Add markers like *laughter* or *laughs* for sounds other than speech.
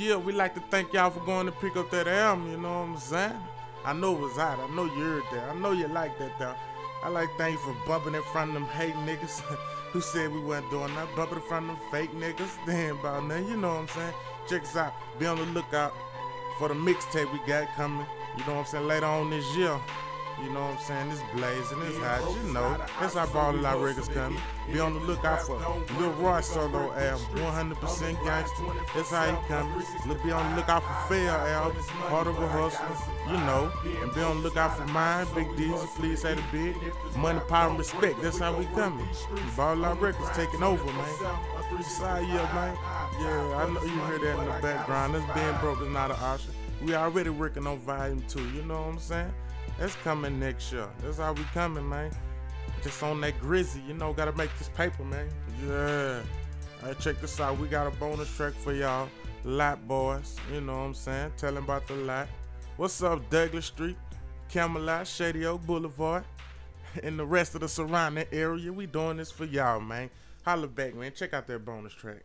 yeah, we like to thank y'all for going to pick up that album, you know what I'm saying? I know it was hot. I know you heard that. I know you like that though. I like thank you for bumping in front of them hate niggas *laughs* who said we wasn't doing that. Bumping in front of them fake niggas. *laughs* Ain't about nothing. You know what I'm saying? Check us out. Be on the lookout for the mixtape we got coming. You know what I'm saying? Later on this year. You know what I'm saying? It's blazing, it's hot, you know. That's how Ballalot Records coming. Be on the lookout for Lil Roy solo album, 100% gangster. That's how he coming. Look, be on the lookout for Fair album, part of a hustler, you know. And be on the lookout for mine, Big Diesel, please say the big. Money, power, and respect. That's how we coming. Ballalot Records taking over, man. Side yeah, man. Yeah, I know you hear that in the background. That's being broke is not an option. We already working on volume two, you know what I'm saying? That's coming next year. That's how we coming, man. Just on that grizzy, you know, gotta make this paper, man. Yeah. Alright, check this out. We got a bonus track for y'all. Lot boys, you know what I'm saying? Tell about the lot. What's up, Douglas Street, Camelot, Shady Oak Boulevard, *laughs* and the rest of the surrounding area? We doing this for y'all, man. Holla back, man. Check out that bonus track.